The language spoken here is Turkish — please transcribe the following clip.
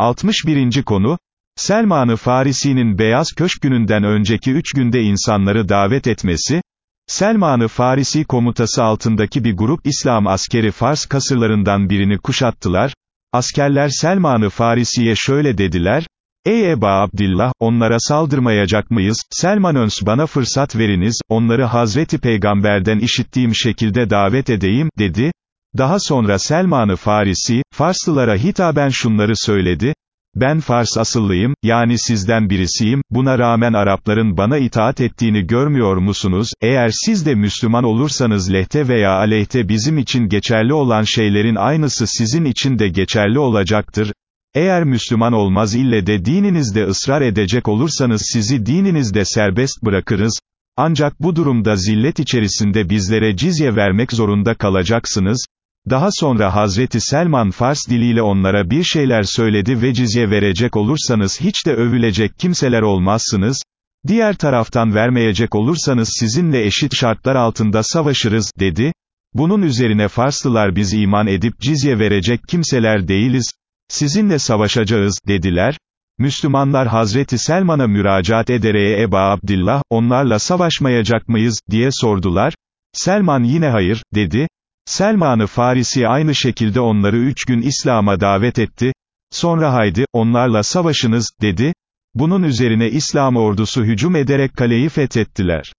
61. konu, Selman-ı Farisi'nin Beyaz Köşk gününden önceki üç günde insanları davet etmesi, Selman-ı Farisi komutası altındaki bir grup İslam askeri Fars kasırlarından birini kuşattılar, askerler Selman-ı Farisi'ye şöyle dediler, Ey Eba Abdillah, onlara saldırmayacak mıyız, Selman Öns bana fırsat veriniz, onları Hazreti Peygamber'den işittiğim şekilde davet edeyim, dedi, daha sonra Selman-ı Farisi, Farslılara hitaben şunları söyledi, ben Fars asıllıyım, yani sizden birisiyim, buna rağmen Arapların bana itaat ettiğini görmüyor musunuz, eğer siz de Müslüman olursanız lehte veya aleyhte bizim için geçerli olan şeylerin aynısı sizin için de geçerli olacaktır, eğer Müslüman olmaz ille de dininizde ısrar edecek olursanız sizi dininizde serbest bırakırız, ancak bu durumda zillet içerisinde bizlere cizye vermek zorunda kalacaksınız, daha sonra Hazreti Selman Fars diliyle onlara bir şeyler söyledi ve cizye verecek olursanız hiç de övülecek kimseler olmazsınız, diğer taraftan vermeyecek olursanız sizinle eşit şartlar altında savaşırız, dedi. Bunun üzerine Farslılar biz iman edip cizye verecek kimseler değiliz, sizinle savaşacağız, dediler. Müslümanlar Hazreti Selman'a müracaat ederek Eba Abdillah, onlarla savaşmayacak mıyız, diye sordular. Selman yine hayır, dedi. Selman-ı Farisi aynı şekilde onları üç gün İslam'a davet etti, sonra haydi, onlarla savaşınız, dedi, bunun üzerine İslam ordusu hücum ederek kaleyi fethettiler.